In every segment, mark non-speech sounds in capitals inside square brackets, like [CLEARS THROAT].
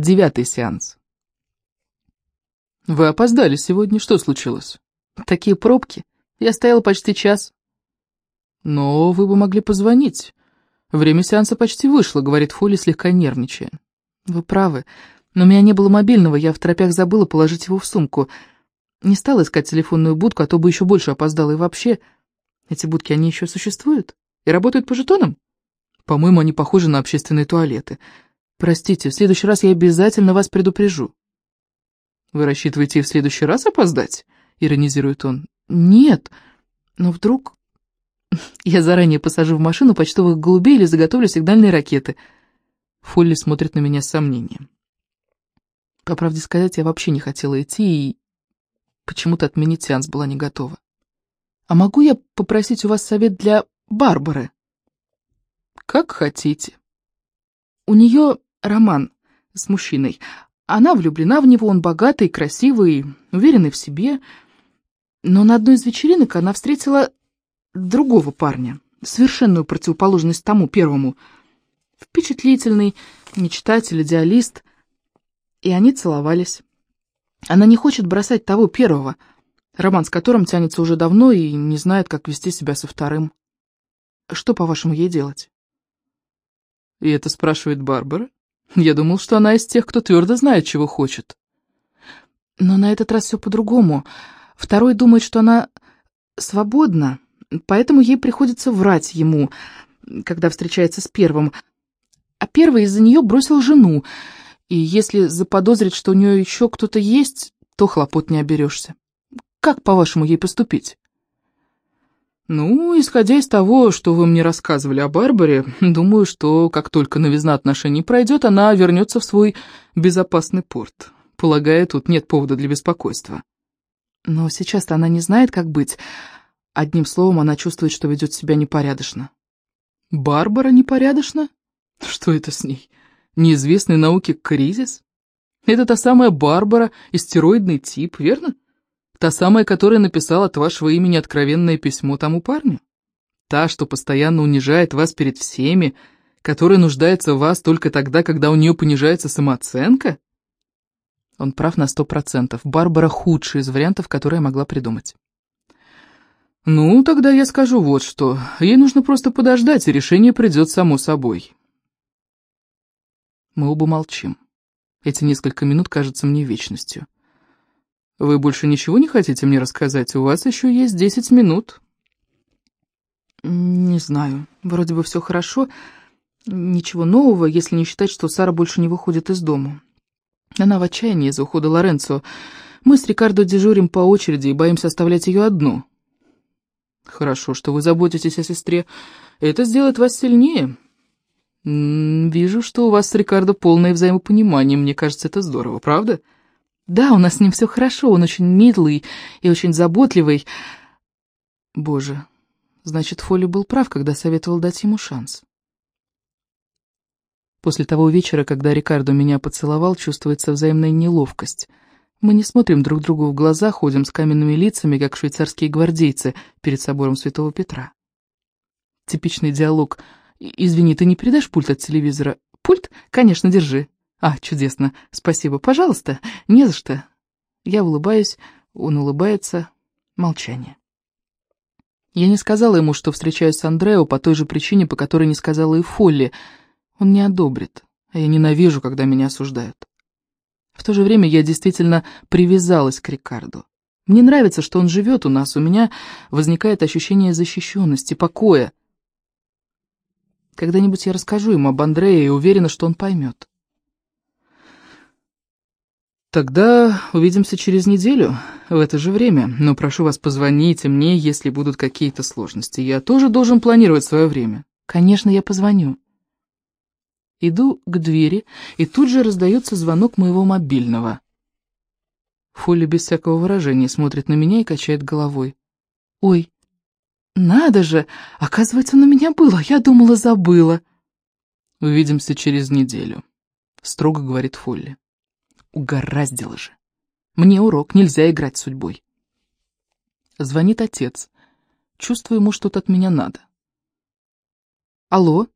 Девятый сеанс. «Вы опоздали сегодня. Что случилось?» «Такие пробки. Я стояла почти час». «Но вы бы могли позвонить. Время сеанса почти вышло», — говорит Фоли, слегка нервничая. «Вы правы. Но у меня не было мобильного, я в тропях забыла положить его в сумку. Не стала искать телефонную будку, а то бы еще больше опоздала. И вообще, эти будки, они еще существуют? И работают по жетонам? По-моему, они похожи на общественные туалеты. Простите, в следующий раз я обязательно вас предупрежу. Вы рассчитываете в следующий раз опоздать? Иронизирует он. Нет, но вдруг... [LAUGHS] Я заранее посажу в машину почтовых голубей или заготовлю сигнальные ракеты. Фолли смотрит на меня с сомнением. По правде сказать, я вообще не хотела идти и почему-то отменить сеанс была не готова. «А могу я попросить у вас совет для Барбары?» «Как хотите». «У нее роман с мужчиной. Она влюблена в него, он богатый, красивый, уверенный в себе. Но на одной из вечеринок она встретила другого парня, совершенную противоположность тому первому. Впечатлительный, мечтатель, идеалист. И они целовались. Она не хочет бросать того первого, роман с которым тянется уже давно и не знает, как вести себя со вторым. Что, по-вашему, ей делать? И это спрашивает Барбара? Я думал, что она из тех, кто твердо знает, чего хочет. Но на этот раз все по-другому. Второй думает, что она свободна, поэтому ей приходится врать ему, когда встречается с первым. А первый из-за нее бросил жену, и если заподозрить, что у нее еще кто-то есть, то хлопот не оберешься. Как, по-вашему, ей поступить? Ну, исходя из того, что вы мне рассказывали о Барбаре, думаю, что как только новизна отношений пройдет, она вернется в свой безопасный порт. Полагаю, тут нет повода для беспокойства. Но сейчас-то она не знает, как быть. Одним словом, она чувствует, что ведет себя непорядочно. Барбара непорядочна? Что это с ней? неизвестный науке кризис? Это та самая Барбара, истероидный тип, верно? Та самая, которая написала от вашего имени откровенное письмо тому парню? Та, что постоянно унижает вас перед всеми, которая нуждается в вас только тогда, когда у нее понижается самооценка? Он прав на сто процентов. Барбара худший из вариантов, которые я могла придумать. Ну, тогда я скажу вот что. Ей нужно просто подождать, и решение придет само собой. Мы оба молчим. Эти несколько минут кажутся мне вечностью. Вы больше ничего не хотите мне рассказать? У вас еще есть десять минут. Не знаю. Вроде бы все хорошо. Ничего нового, если не считать, что Сара больше не выходит из дома. Она в отчаянии из-за ухода Лоренцо. Мы с Рикардо дежурим по очереди и боимся оставлять ее одну. Хорошо, что вы заботитесь о сестре. Это сделает вас сильнее. «Вижу, что у вас с Рикардо полное взаимопонимание. Мне кажется, это здорово, правда?» «Да, у нас с ним все хорошо. Он очень милый и очень заботливый». «Боже, значит, Фоли был прав, когда советовал дать ему шанс». После того вечера, когда Рикардо меня поцеловал, чувствуется взаимная неловкость. Мы не смотрим друг другу в глаза, ходим с каменными лицами, как швейцарские гвардейцы перед собором Святого Петра. Типичный диалог – «Извини, ты не передашь пульт от телевизора?» «Пульт? Конечно, держи». «А, чудесно. Спасибо. Пожалуйста. Не за что». Я улыбаюсь, он улыбается. Молчание. Я не сказала ему, что встречаюсь с Андрео по той же причине, по которой не сказала и Фолли. Он не одобрит, а я ненавижу, когда меня осуждают. В то же время я действительно привязалась к Рикарду. Мне нравится, что он живет у нас, у меня возникает ощущение защищенности, покоя. Когда-нибудь я расскажу ему об Андрее и уверена, что он поймет. Тогда увидимся через неделю, в это же время. Но прошу вас, позвоните мне, если будут какие-то сложности. Я тоже должен планировать свое время. Конечно, я позвоню. Иду к двери, и тут же раздается звонок моего мобильного. Фолли без всякого выражения смотрит на меня и качает головой. «Ой, «Надо же! Оказывается, на меня было, я думала, забыла». «Увидимся через неделю», — строго говорит Фолли. Угораздило же. Мне урок, нельзя играть судьбой. Звонит отец. Чувствую, ему что-то от меня надо. «Алло?»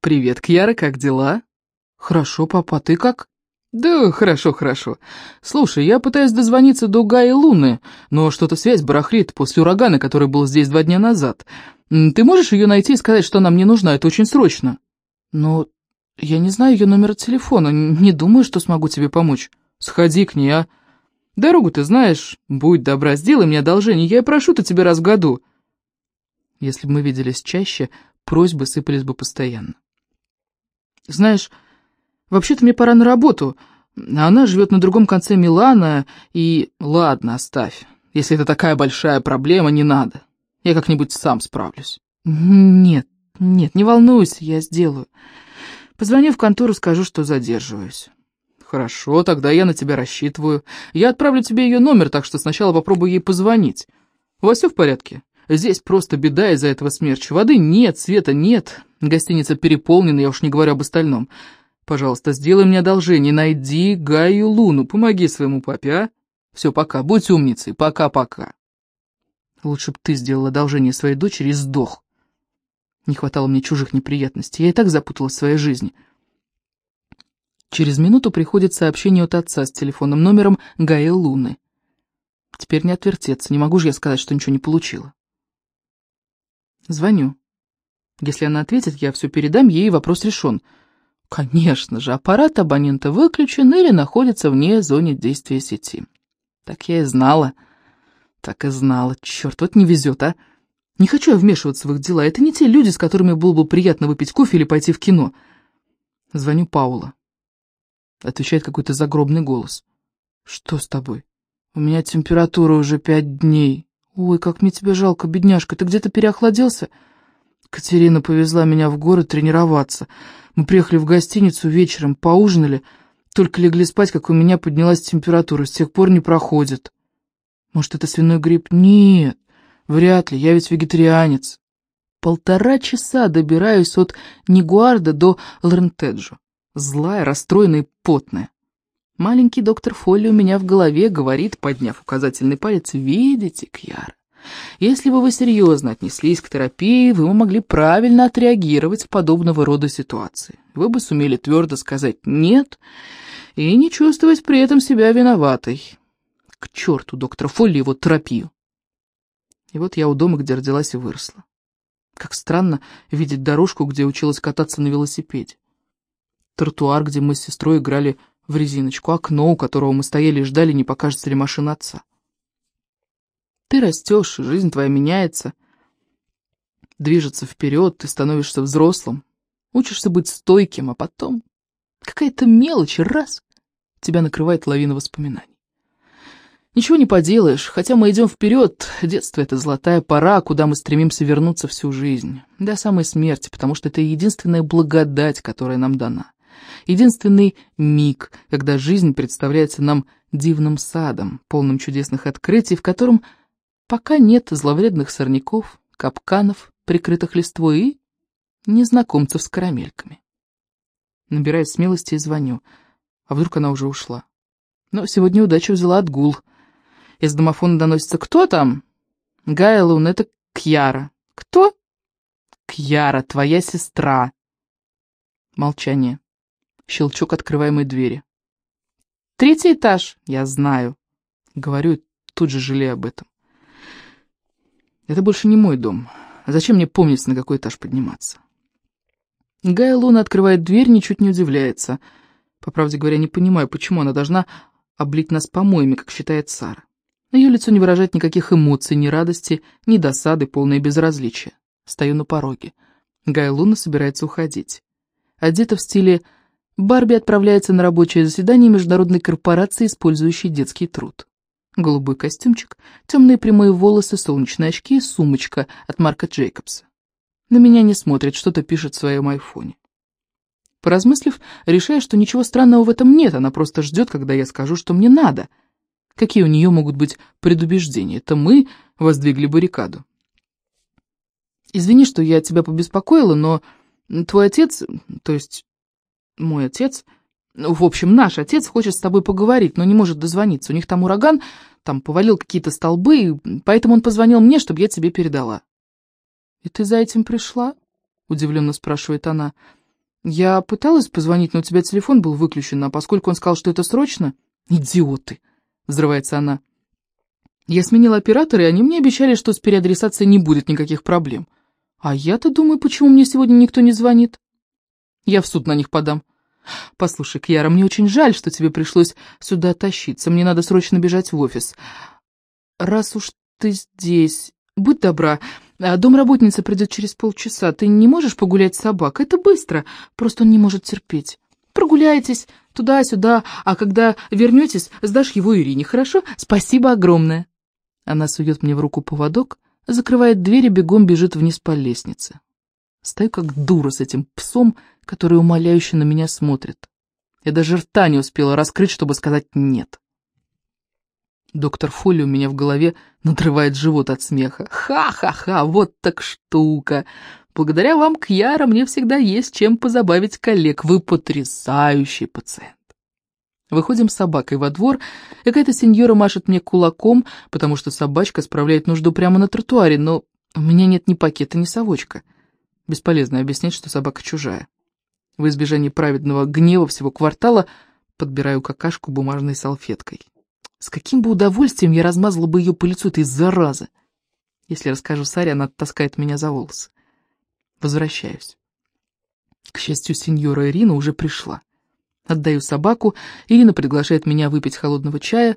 «Привет, Кьяра, как дела?» «Хорошо, папа, ты как?» «Да, хорошо, хорошо. Слушай, я пытаюсь дозвониться до Гаи Луны, но что-то связь барахлит после урагана, который был здесь два дня назад. Ты можешь ее найти и сказать, что она мне нужна? Это очень срочно». «Но я не знаю ее номера телефона, не думаю, что смогу тебе помочь». «Сходи к ней, а? Дорогу ты знаешь. Будь добра, сделай мне одолжение, я и прошу-то тебя раз в году». Если бы мы виделись чаще, просьбы сыпались бы постоянно. «Знаешь, вообще-то мне пора на работу, а она живет на другом конце Милана, и... Ладно, оставь. Если это такая большая проблема, не надо. Я как-нибудь сам справлюсь». «Нет, нет, не волнуйся, я сделаю. Позвоню в контору, скажу, что задерживаюсь». «Хорошо, тогда я на тебя рассчитываю. Я отправлю тебе ее номер, так что сначала попробую ей позвонить. У вас все в порядке?» Здесь просто беда из-за этого смерча. Воды нет, света нет. Гостиница переполнена, я уж не говорю об остальном. Пожалуйста, сделай мне одолжение, найди Гаю Луну, помоги своему папе, а? Все, пока, будь умницей, пока-пока. Лучше бы ты сделал одолжение своей дочери и сдох. Не хватало мне чужих неприятностей, я и так запуталась в своей жизни. Через минуту приходит сообщение от отца с телефонным номером Гаи Луны. Теперь не отвертеться, не могу же я сказать, что ничего не получила. Звоню. Если она ответит, я все передам ей, и вопрос решен. Конечно же, аппарат абонента выключен или находится вне зоны действия сети. Так я и знала. Так и знала. Черт, вот не везет, а. Не хочу я вмешиваться в их дела. Это не те люди, с которыми было бы приятно выпить кофе или пойти в кино. Звоню Паула. Отвечает какой-то загробный голос. Что с тобой? У меня температура уже пять дней. «Ой, как мне тебя жалко, бедняжка, ты где-то переохладился?» Катерина повезла меня в город тренироваться. Мы приехали в гостиницу вечером, поужинали, только легли спать, как у меня поднялась температура, с тех пор не проходит. Может, это свиной грипп? Нет, вряд ли, я ведь вегетарианец. Полтора часа добираюсь от Нигуарда до Лрентеджо. Злая, расстроенная потная. Маленький доктор Фолли у меня в голове говорит, подняв указательный палец, «Видите, Кьяра, если бы вы серьезно отнеслись к терапии, вы могли правильно отреагировать в подобного рода ситуации. Вы бы сумели твердо сказать «нет» и не чувствовать при этом себя виноватой. К черту доктора Фолли его терапию. И вот я у дома, где родилась и выросла. Как странно видеть дорожку, где училась кататься на велосипеде. Тротуар, где мы с сестрой играли в резиночку, окно, у которого мы стояли и ждали, не покажется ли машина отца. Ты растешь, жизнь твоя меняется, движется вперед, ты становишься взрослым, учишься быть стойким, а потом какая-то мелочь, раз, тебя накрывает лавина воспоминаний. Ничего не поделаешь, хотя мы идем вперед, детство — это золотая пора, куда мы стремимся вернуться всю жизнь, до самой смерти, потому что это единственная благодать, которая нам дана. Единственный миг, когда жизнь представляется нам дивным садом, полным чудесных открытий, в котором пока нет зловредных сорняков, капканов, прикрытых листвой и незнакомцев с карамельками. Набираю смелости и звоню. А вдруг она уже ушла? Но сегодня удача взяла отгул. Из домофона доносится «Кто там?» «Гайлун, это Кьяра». «Кто?» «Кьяра, твоя сестра». Молчание. Щелчок открываемой двери. «Третий этаж, я знаю», — говорю, тут же жалею об этом. «Это больше не мой дом. Зачем мне помнить, на какой этаж подниматься?» Гая Луна открывает дверь, ничуть не удивляется. По правде говоря, не понимаю, почему она должна облить нас помоями, как считает Сара. На ее лицо не выражает никаких эмоций, ни радости, ни досады, полное безразличие. Стою на пороге. Гая Луна собирается уходить. Одета в стиле Барби отправляется на рабочее заседание международной корпорации, использующей детский труд. Голубой костюмчик, темные прямые волосы, солнечные очки и сумочка от Марка Джейкобса. На меня не смотрит, что-то пишет в своем айфоне. Поразмыслив, решаю, что ничего странного в этом нет, она просто ждет, когда я скажу, что мне надо. Какие у нее могут быть предубеждения? Это мы воздвигли баррикаду. Извини, что я тебя побеспокоила, но твой отец, то есть мой отец... В общем, наш отец хочет с тобой поговорить, но не может дозвониться. У них там ураган, там повалил какие-то столбы, поэтому он позвонил мне, чтобы я тебе передала. «И ты за этим пришла?» — удивленно спрашивает она. Я пыталась позвонить, но у тебя телефон был выключен, а поскольку он сказал, что это срочно... Идиоты! Взрывается она. Я сменила оператора, и они мне обещали, что с переадресацией не будет никаких проблем. А я-то думаю, почему мне сегодня никто не звонит. Я в суд на них подам. Послушай, Кьяра, мне очень жаль, что тебе пришлось сюда тащиться. Мне надо срочно бежать в офис. Раз уж ты здесь, будь добра, а домработница придет через полчаса. Ты не можешь погулять с собакой? Это быстро, просто он не может терпеть. Прогуляйтесь туда-сюда, а когда вернетесь, сдашь его Ирине, хорошо? Спасибо огромное. Она сует мне в руку поводок, закрывает дверь и бегом бежит вниз по лестнице. Стою как дура с этим псом, который умоляюще на меня смотрит. Я даже рта не успела раскрыть, чтобы сказать «нет». Доктор Фолли у меня в голове надрывает живот от смеха. «Ха-ха-ха, вот так штука! Благодаря вам, Кьяра, мне всегда есть чем позабавить коллег. Вы потрясающий пациент!» Выходим с собакой во двор, какая-то сеньора машет мне кулаком, потому что собачка справляет нужду прямо на тротуаре, но у меня нет ни пакета, ни совочка. Бесполезно объяснять, что собака чужая. В избежании праведного гнева всего квартала подбираю какашку бумажной салфеткой. С каким бы удовольствием я размазала бы ее по лицу этой заразы. Если расскажу Саре, она таскает меня за волосы. Возвращаюсь. К счастью, сеньора Ирина уже пришла. Отдаю собаку, Ирина приглашает меня выпить холодного чая.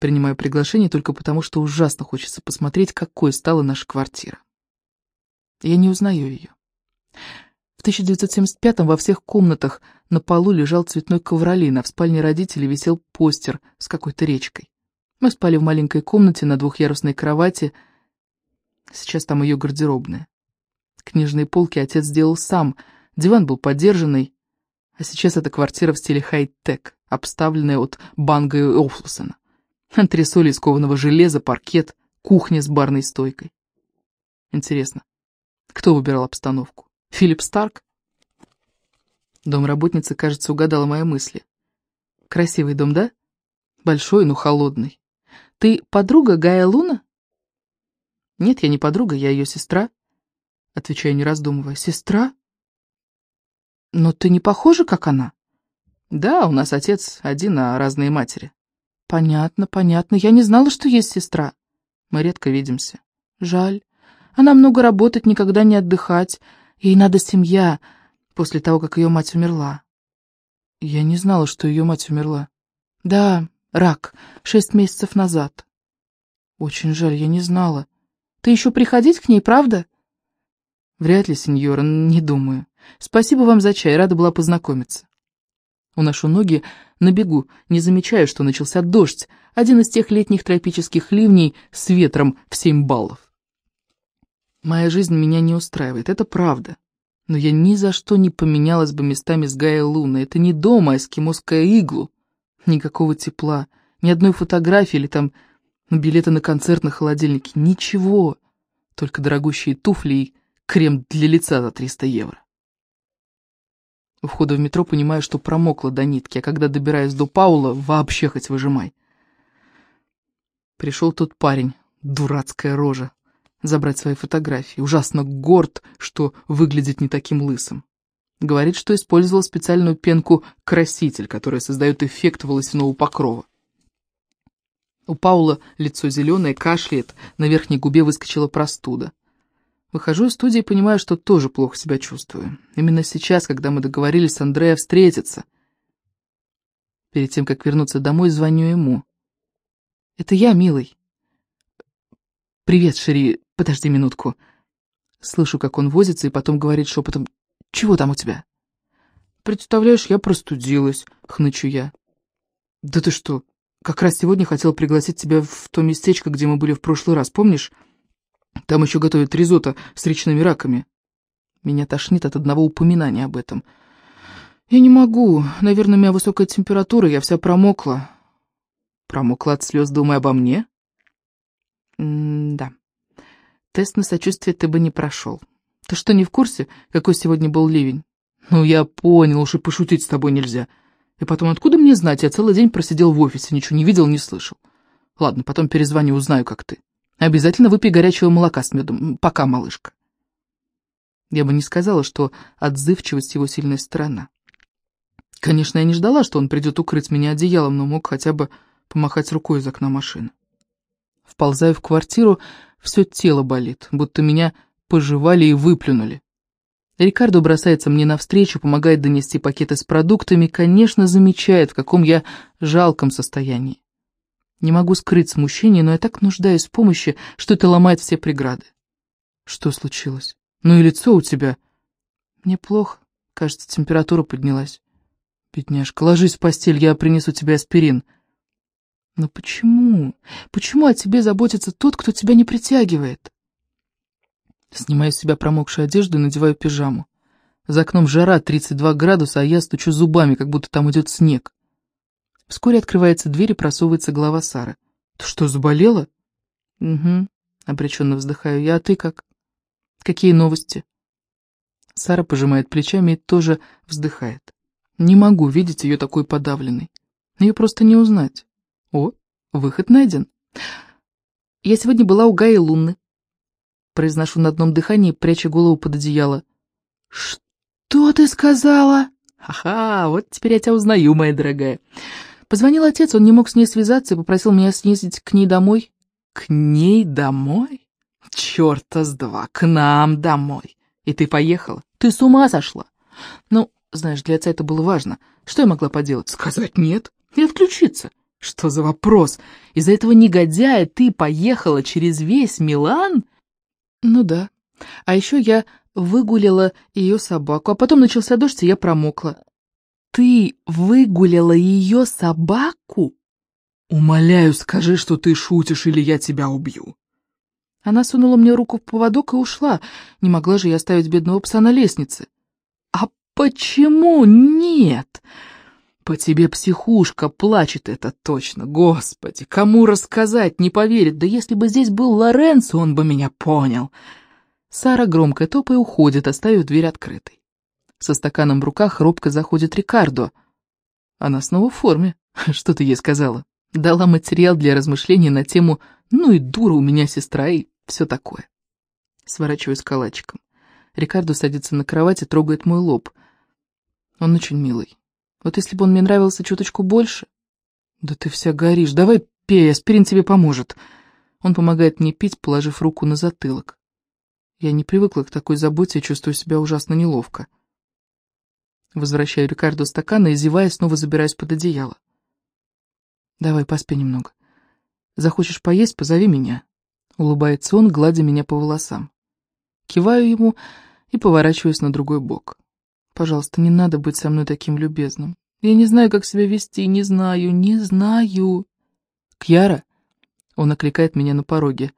Принимаю приглашение только потому, что ужасно хочется посмотреть, какой стала наша квартира. Я не узнаю ее. В 1975-м во всех комнатах на полу лежал цветной ковролин, а в спальне родителей висел постер с какой-то речкой. Мы спали в маленькой комнате на двухъярусной кровати. Сейчас там ее гардеробная. Книжные полки отец сделал сам, диван был подержанный, а сейчас это квартира в стиле хай-тек, обставленная от Банга и Офлусона. Антресоли из кованого железа, паркет, кухня с барной стойкой. Интересно, кто выбирал обстановку? Филипп Старк? Домработница, кажется, угадала мои мысли. Красивый дом, да? Большой, но холодный. Ты подруга Гая Луна? Нет, я не подруга, я ее сестра. Отвечаю, не раздумывая. Сестра? Но ты не похожа, как она? Да, у нас отец один, а разные матери. Понятно, понятно. Я не знала, что есть сестра. Мы редко видимся. Жаль. Она много работать, никогда не отдыхать. Ей надо семья после того, как ее мать умерла. Я не знала, что ее мать умерла. Да, рак, шесть месяцев назад. Очень жаль, я не знала. Ты еще приходить к ней, правда? Вряд ли, сеньора, не думаю. Спасибо вам за чай, рада была познакомиться. Уношу ноги на бегу, не замечая, что начался дождь, один из тех летних тропических ливней с ветром в семь баллов. Моя жизнь меня не устраивает, это правда. Но я ни за что не поменялась бы местами с Гая Луна. Это не дома, а эскимосская иглу. Никакого тепла, ни одной фотографии или там билеты на концерт на холодильнике. Ничего. Только дорогущие туфли и крем для лица за 300 евро. У входа в метро понимаю, что промокла до нитки, а когда добираюсь до Паула, вообще хоть выжимай. Пришел тот парень, дурацкая рожа, забрать свои фотографии. Ужасно горд, что выглядит не таким лысым. Говорит, что использовал специальную пенку-краситель, которая создает эффект волосяного покрова. У Паула лицо зеленое, кашляет, на верхней губе выскочила простуда. Выхожу из студии и понимаю, что тоже плохо себя чувствую. Именно сейчас, когда мы договорились с Андрея встретиться. Перед тем, как вернуться домой, звоню ему. «Это я, милый». «Привет, Шери, подожди минутку». Слышу, как он возится, и потом говорит шепотом, «Чего там у тебя?» «Представляешь, я простудилась», — хнычу я. «Да ты что, как раз сегодня хотел пригласить тебя в то местечко, где мы были в прошлый раз, помнишь? Там еще готовят ризотто с речными раками». Меня тошнит от одного упоминания об этом. «Я не могу. Наверное, у меня высокая температура, я вся промокла». «Промокла от слез, думая обо мне?» М-да. Тест на сочувствие ты бы не прошел. Ты что, не в курсе, какой сегодня был ливень? Ну, я понял, уж и пошутить с тобой нельзя. И потом, откуда мне знать? Я целый день просидел в офисе, ничего не видел, не слышал. Ладно, потом перезвоню, узнаю, как ты. Обязательно выпей горячего молока с медом. Пока, малышка. Я бы не сказала, что отзывчивость его сильная сторона. Конечно, я не ждала, что он придет укрыть меня одеялом, но мог хотя бы помахать рукой из окна машины. Вползаю в квартиру, все тело болит, будто меня пожевали и выплюнули. Рикардо бросается мне навстречу, помогает донести пакеты с продуктами, конечно, замечает, в каком я жалком состоянии. Не могу скрыть смущение, но я так нуждаюсь в помощи, что это ломает все преграды. Что случилось? Ну и лицо у тебя. Мне плохо. Кажется, температура поднялась. Бедняжка, ложись в постель, я принесу тебе аспирин. Но почему? Почему о тебе заботится тот, кто тебя не притягивает? Снимаю с себя промокшую одежду и надеваю пижаму. За окном жара 32 градуса, а я стучу зубами, как будто там идет снег. Вскоре открывается дверь и просовывается голова Сары. «Ты что, заболела?» «Угу», — обреченно вздыхаю я. «А ты как?» «Какие новости?» Сара пожимает плечами и тоже вздыхает. Не могу видеть ее такой подавленной. Ее просто не узнать. О, выход найден. Я сегодня была у Гаи Лунны. Произношу на одном дыхании, пряча голову под одеяло. Что ты сказала? Ха-ха, вот теперь я тебя узнаю, моя дорогая. Позвонил отец, он не мог с ней связаться и попросил меня съездить к ней домой. К ней домой? Чёрта с два, к нам домой. И ты поехала? Ты с ума сошла? Ну, знаешь, для отца это было важно. Что я могла поделать? Сказать нет и отключиться. Что за вопрос? Из-за этого негодяя ты поехала через весь Милан? Ну да. А еще я выгуляла ее собаку, а потом начался дождь, и я промокла. Ты выгуляла ее собаку? Умоляю, скажи, что ты шутишь, или я тебя убью. Она сунула мне руку в поводок и ушла. Не могла же я оставить бедного пса на лестнице. «Почему нет?» «По тебе психушка плачет это точно, господи! Кому рассказать, не поверит, да если бы здесь был Лоренцо, он бы меня понял!» Сара громко топая уходит, оставив дверь открытой. Со стаканом в руках робко заходит Рикардо. Она снова в форме. [LAUGHS] Что ты ей сказала? Дала материал для размышлений на тему «Ну и дура у меня сестра» и все такое. Сворачиваюсь калачиком. Рикардо садится на кровать и трогает мой лоб — он очень милый. Вот если бы он мне нравился чуточку больше... Да ты вся горишь. Давай пей, аспирин тебе поможет. Он помогает мне пить, положив руку на затылок. Я не привыкла к такой заботе и чувствую себя ужасно неловко. Возвращаю Рикардо стакан и, зевая, снова забираюсь под одеяло. Давай, поспи немного. Захочешь поесть, позови меня. Улыбается он, гладя меня по волосам. Киваю ему и поворачиваюсь на другой бок. Пожалуйста, не надо быть со мной таким любезным. Я не знаю, как себя вести, не знаю, не знаю. Кьяра? Он окликает меня на пороге.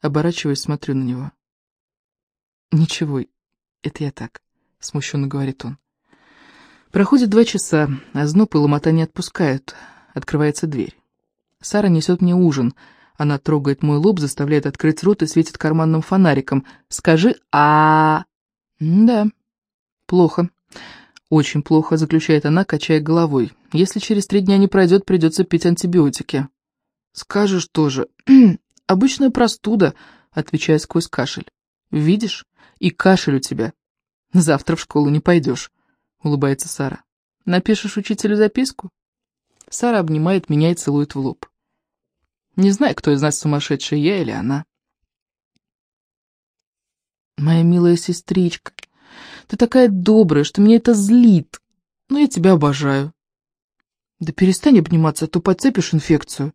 Оборачиваюсь, смотрю на него. Ничего, это я так, смущенно говорит он. Проходит два часа, а зноб и ломота не отпускают. Открывается дверь. Сара несет мне ужин. Она трогает мой лоб, заставляет открыть рот и светит карманным фонариком. «Скажи а, «Да, «Плохо. Очень плохо», — заключает она, качая головой. «Если через три дня не пройдет, придется пить антибиотики». «Скажешь тоже. [CLEARS THROAT] Обычная простуда», — отвечая сквозь кашель. «Видишь? И кашель у тебя. Завтра в школу не пойдешь», — улыбается Сара. «Напишешь учителю записку?» Сара обнимает меня и целует в лоб. Не знаю, кто из нас сумасшедший, я или она. «Моя милая сестричка», ты такая добрая, что меня это злит. Но я тебя обожаю. Да перестань обниматься, а то подцепишь инфекцию.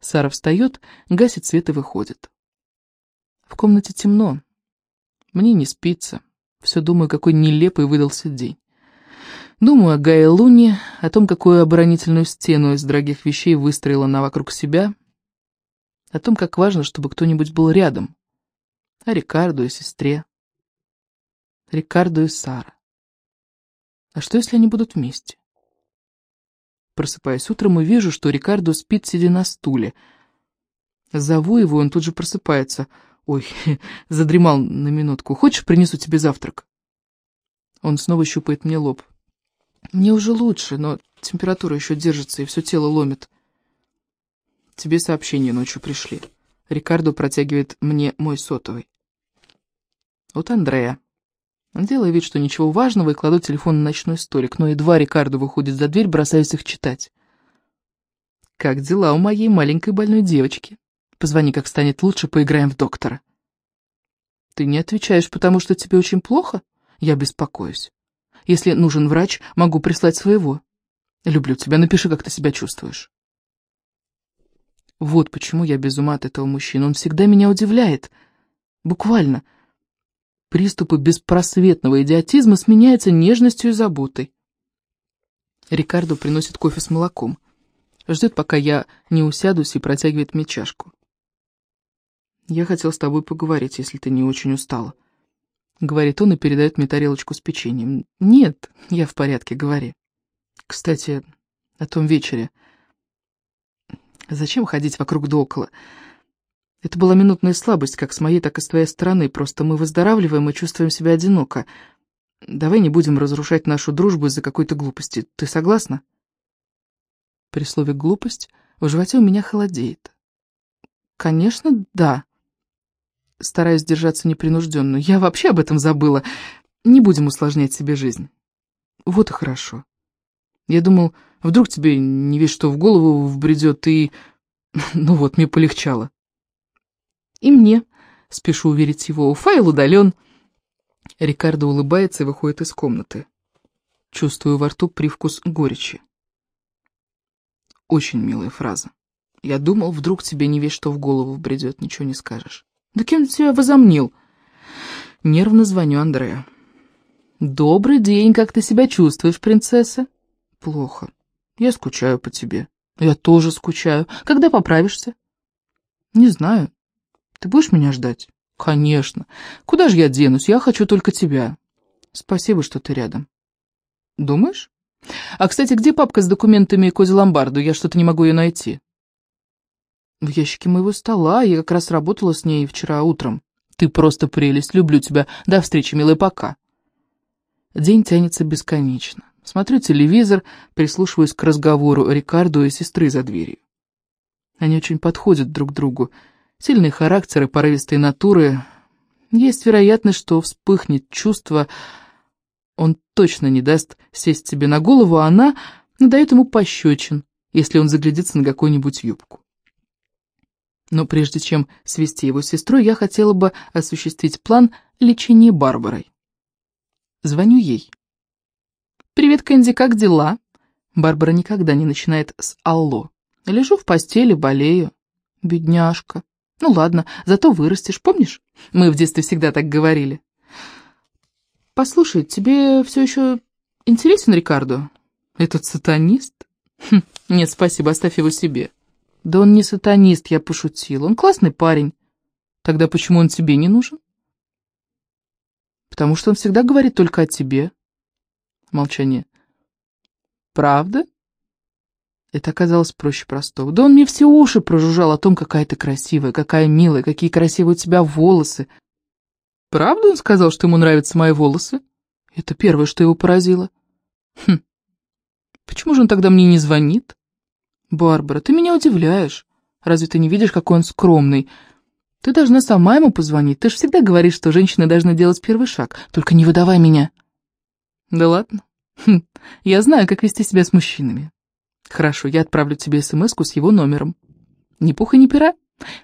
Сара встает, гасит свет и выходит. В комнате темно. Мне не спится. Все думаю, какой нелепый выдался день. Думаю о Гае Луне, о том, какую оборонительную стену из дорогих вещей выстроила она вокруг себя, о том, как важно, чтобы кто-нибудь был рядом, о Рикарду и сестре. Рикардо и Сара. А что, если они будут вместе? Просыпаясь утром и вижу, что Рикардо спит, сидя на стуле. Зову его, он тут же просыпается. Ой, [LAUGHS] задремал на минутку. Хочешь, принесу тебе завтрак? Он снова щупает мне лоб. Мне уже лучше, но температура еще держится, и все тело ломит. Тебе сообщение ночью пришли. Рикардо протягивает мне мой сотовый. Вот Андрея. Делаю вид, что ничего важного, и кладу телефон на ночной столик, но едва Рикардо выходит за дверь, бросаюсь их читать. «Как дела у моей маленькой больной девочки? Позвони, как станет лучше, поиграем в доктора». «Ты не отвечаешь, потому что тебе очень плохо?» «Я беспокоюсь. Если нужен врач, могу прислать своего. Люблю тебя, напиши, как ты себя чувствуешь». Вот почему я без ума от этого мужчины. Он всегда меня удивляет. Буквально. Приступы беспросветного идиотизма сменяются нежностью и заботой. Рикардо приносит кофе с молоком. Ждет, пока я не усядусь, и протягивает мне чашку. «Я хотел с тобой поговорить, если ты не очень устала», — говорит он и передает мне тарелочку с печеньем. «Нет, я в порядке, говори. Кстати, о том вечере. Зачем ходить вокруг да около?» Это была минутная слабость, как с моей, так и с твоей стороны. Просто мы выздоравливаем и чувствуем себя одиноко. Давай не будем разрушать нашу дружбу из-за какой-то глупости. Ты согласна? При слове «глупость» в животе у меня холодеет. Конечно, да. Стараюсь держаться непринужденно. Я вообще об этом забыла. Не будем усложнять себе жизнь. Вот и хорошо. Я думал, вдруг тебе не весь что в голову вбредет, и... [LAUGHS] Ну вот, мне полегчало. И мне, спешу уверить его, файл удален. Рикардо улыбается и выходит из комнаты. Чувствую во рту привкус горечи. Очень милая фраза. Я думал, вдруг тебе не весь что в голову вбредет, ничего не скажешь. Да кем ты себя возомнил? Нервно звоню Андрею. «Добрый день, как ты себя чувствуешь, принцесса?» «Плохо. Я скучаю по тебе». «Я тоже скучаю. Когда поправишься?» «Не знаю. Ты будешь меня ждать? Конечно. Куда же я денусь? Я хочу только тебя. Спасибо, что ты рядом. Думаешь? А, кстати, где папка с документами Кози Ломбарду? Я что-то не могу ее найти. В ящике моего стола. Я как раз работала с ней вчера утром. Ты просто прелесть. Люблю тебя. До встречи, милая, пока. День тянется бесконечно. Смотрю телевизор, прислушиваюсь к разговору Рикардо и сестры за дверью. Они очень подходят друг другу. Сильные характеры, порывистые натуры. Есть вероятность, что вспыхнет чувство. Он точно не даст сесть себе на голову, а она дает ему пощечин, если он заглядится на какую-нибудь юбку. Но прежде чем свести его с сестрой, я хотела бы осуществить план лечения Барбарой. Звоню ей. «Привет, Кэнди, как дела?» Барбара никогда не начинает с «алло». Лежу в постели, болею. Бедняжка. Ну ладно, зато вырастешь, помнишь? Мы в детстве всегда так говорили. Послушай, тебе все еще интересен Рикардо? Этот сатанист? Хм, нет, спасибо, оставь его себе. Да он не сатанист, я пошутил. Он классный парень. Тогда почему он тебе не нужен? Потому что он всегда говорит только о тебе. Молчание. Правда? Это оказалось проще простого. Да он мне все уши прожужжал о том, какая ты красивая, какая милая, какие красивые у тебя волосы. Правда он сказал, что ему нравятся мои волосы? Это первое, что его поразило. Хм. Почему же он тогда мне не звонит? Барбара, ты меня удивляешь. Разве ты не видишь, какой он скромный? Ты должна сама ему позвонить. Ты же всегда говоришь, что женщины должны делать первый шаг. Только не выдавай меня. Да ладно. Хм. Я знаю, как вести себя с мужчинами. Хорошо, я отправлю тебе смс с его номером. Ни пуха, ни пера.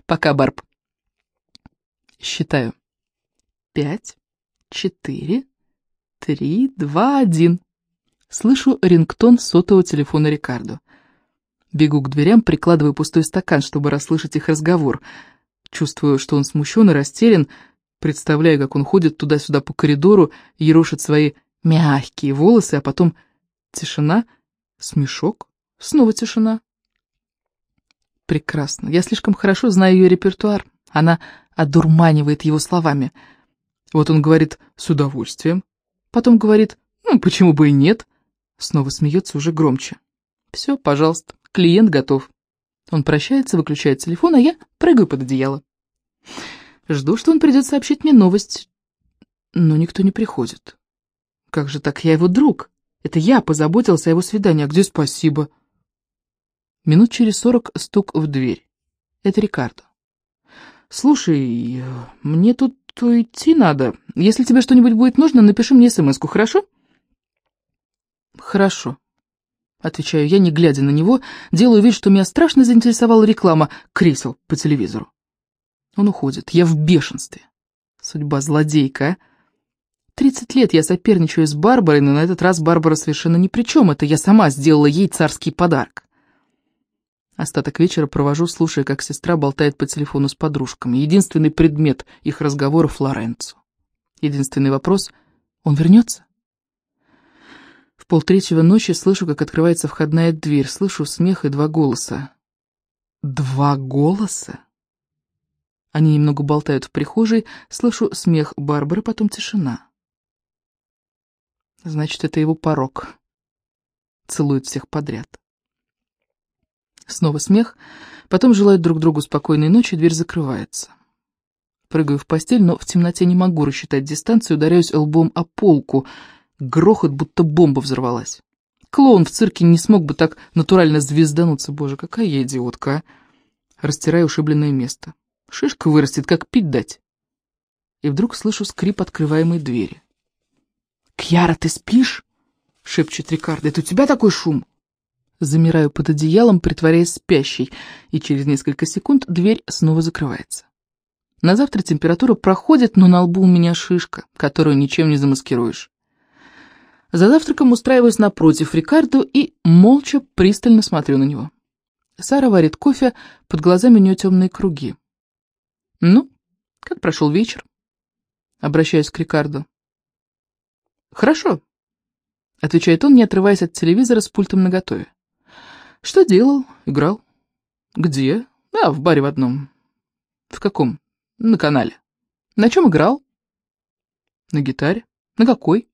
Пока, Барб. Считаю. Пять, четыре, три, два, один. Слышу рингтон сотового телефона Рикардо. Бегу к дверям, прикладываю пустой стакан, чтобы расслышать их разговор. Чувствую, что он смущен и растерян, представляю, как он ходит туда-сюда по коридору, ерошит свои мягкие волосы, а потом тишина, смешок, Снова тишина. Прекрасно. Я слишком хорошо знаю ее репертуар. Она одурманивает его словами. Вот он говорит «с удовольствием». Потом говорит «ну, почему бы и нет». Снова смеется уже громче. Все, пожалуйста, клиент готов. Он прощается, выключает телефон, а я прыгаю под одеяло. Жду, что он придет сообщить мне новость. Но никто не приходит. Как же так, я его друг. Это я позаботился о его свидании, а где спасибо? Минут через сорок стук в дверь. Это Рикардо. «Слушай, мне тут идти надо. Если тебе что-нибудь будет нужно, напиши мне смс-ку, хорошо?» «Хорошо», — отвечаю я, не глядя на него, делаю вид, что меня страшно заинтересовала реклама кресел по телевизору. Он уходит, я в бешенстве. Судьба злодейка, а? Тридцать лет я соперничаю с Барбарой, но на этот раз Барбара совершенно ни при чем, это я сама сделала ей царский подарок. Остаток вечера провожу, слушая, как сестра болтает по телефону с подружками. Единственный предмет их разговора — Флоренцо. Единственный вопрос — он вернется? Полтретьего ночи слышу, как открывается входная дверь, слышу смех и два голоса. Два голоса? Они немного болтают в прихожей, слышу смех Барбары, потом тишина. Значит, это его порог. Целует всех подряд. Снова смех, потом желают друг другу спокойной ночи, дверь закрывается. Прыгаю в постель, но в темноте не могу рассчитать дистанцию, ударяюсь лбом о полку. Грохот, будто бомба взорвалась. Клоун в цирке не смог бы так натурально звездануться. Боже, какая я идиотка, а! Растираю ушибленное место. Шишка вырастет, как пить дать. И вдруг слышу скрип открываемой двери. «Кьяра, ты спишь?» — шепчет Рикардо. «Это у тебя такой шум?» Замираю под одеялом, притворяясь спящей, и через несколько секунд дверь снова закрывается. На завтра температура проходит, но на лбу у меня шишка, которую ничем не замаскируешь. За завтраком устраиваюсь напротив Рикардо и молча пристально смотрю на него. Сара варит кофе, под глазами у нее темные круги. «Ну, как прошел вечер?» Обращаюсь к Рикардо. «Хорошо», — отвечает он, не отрываясь от телевизора с пультом наготове. Что делал? Играл. Где? А, в баре в одном. В каком? На канале. На чем играл? На гитаре. На какой?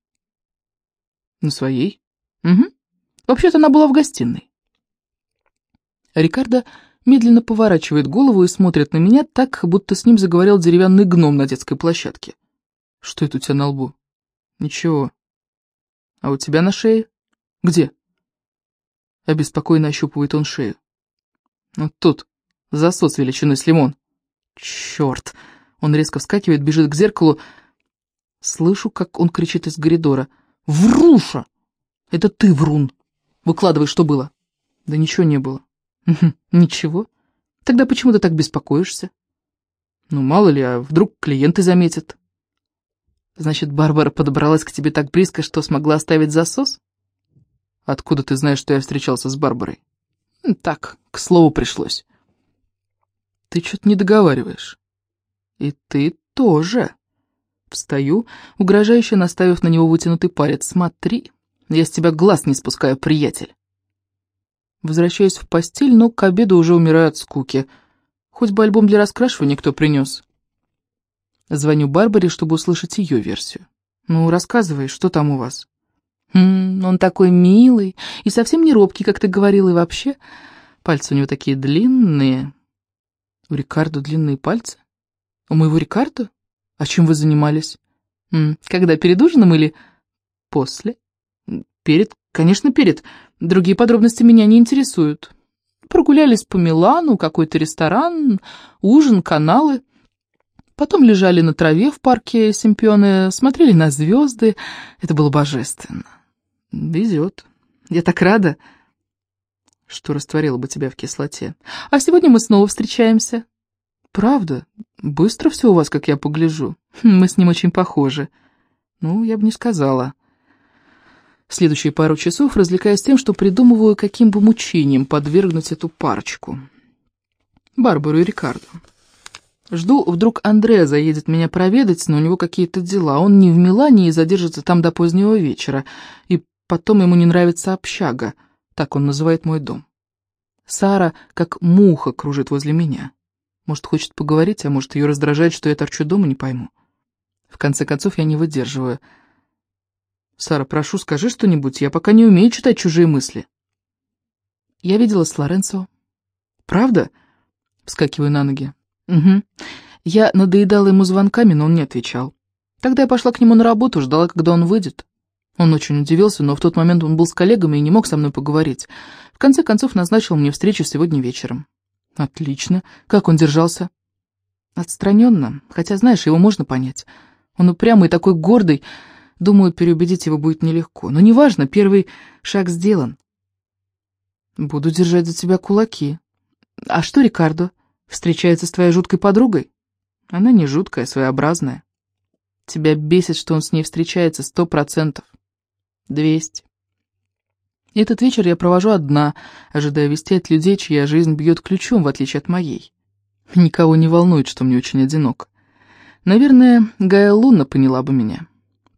На своей. Угу. Вообще-то она была в гостиной. Рикардо медленно поворачивает голову и смотрит на меня так, будто с ним заговорил деревянный гном на детской площадке. Что это у тебя на лбу? Ничего. А у тебя на шее? Где? Обеспокоенно ощупывает он шею. Вот тут, засос величиной с лимон. Черт! Он резко вскакивает, бежит к зеркалу. Слышу, как он кричит из коридора. «Вруша! Это ты, врун! Выкладывай, что было!» «Да ничего не было». «Ничего? Тогда почему ты так беспокоишься?» «Ну, мало ли, а вдруг клиенты заметят?» «Значит, Барбара подобралась к тебе так близко, что смогла оставить засос?» Откуда ты знаешь, что я встречался с Барбарой? Так, к слову пришлось. Ты что-то не договариваешь. И ты тоже. Встаю, угрожающе наставив на него вытянутый палец. Смотри, я с тебя глаз не спускаю, приятель. Возвращаюсь в постель, но к обеду уже умираю от скуки. Хоть бы альбом для раскрашивания кто принес. Звоню Барбаре, чтобы услышать ее версию. Ну, рассказывай, что там у вас? М он такой милый и совсем не робкий, как ты говорил, и вообще пальцы у него такие длинные. У Рикардо длинные пальцы? У моего Рикардо? А чем вы занимались? Когда, перед ужином или после? Перед, конечно, перед. Другие подробности меня не интересуют. Прогулялись по Милану, какой-то ресторан, ужин, каналы. Потом лежали на траве в парке Симпионы, смотрели на звезды. Это было божественно. Везет. Я так рада, что растворила бы тебя в кислоте. А сегодня мы снова встречаемся. Правда? Быстро все у вас, как я погляжу. Хм, мы с ним очень похожи. Ну, я бы не сказала. Следующие пару часов развлекаюсь тем, что придумываю, каким бы мучением подвергнуть эту парочку. Барбару и Рикарду. Жду, вдруг Андре заедет меня проведать, но у него какие-то дела. Он не в Милане и задержится там до позднего вечера. И Потом ему не нравится общага, так он называет мой дом. Сара как муха кружит возле меня. Может, хочет поговорить, а может, ее раздражает, что я торчу дома, не пойму. В конце концов, я не выдерживаю. «Сара, прошу, скажи что-нибудь, я пока не умею читать чужие мысли». Я видела с Лоренцо. «Правда?» Вскакиваю на ноги. «Угу. Я надоедала ему звонками, но он не отвечал. Тогда я пошла к нему на работу, ждала, когда он выйдет. Он очень удивился, но в тот момент он был с коллегами и не мог со мной поговорить. В конце концов назначил мне встречу сегодня вечером. Отлично. Как он держался? Отстраненно, хотя, знаешь, его можно понять. Он упрямый и такой гордый. Думаю, переубедить его будет нелегко. Но неважно, первый шаг сделан. Буду держать за тебя кулаки. А что, Рикардо, встречается с твоей жуткой подругой? Она не жуткая, своеобразная. Тебя бесит, что он с ней встречается сто процентов. Двести. Этот вечер я провожу одна, ожидая вести от людей, чья жизнь бьет ключом, в отличие от моей. Никого не волнует, что мне очень одиноко. Наверное, Гая Луна поняла бы меня.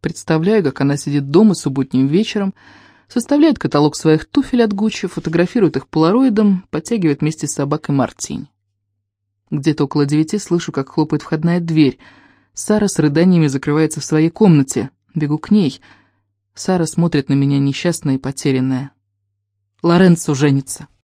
Представляю, как она сидит дома субботним вечером, составляет каталог своих туфель от Гуччи, фотографирует их полароидом, подтягивает вместе с собакой Мартинь. Где-то около девяти слышу, как хлопает входная дверь. Сара с рыданиями закрывается в своей комнате. Бегу к ней. Сара смотрит на меня несчастная и потерянная. Лоренцо женится.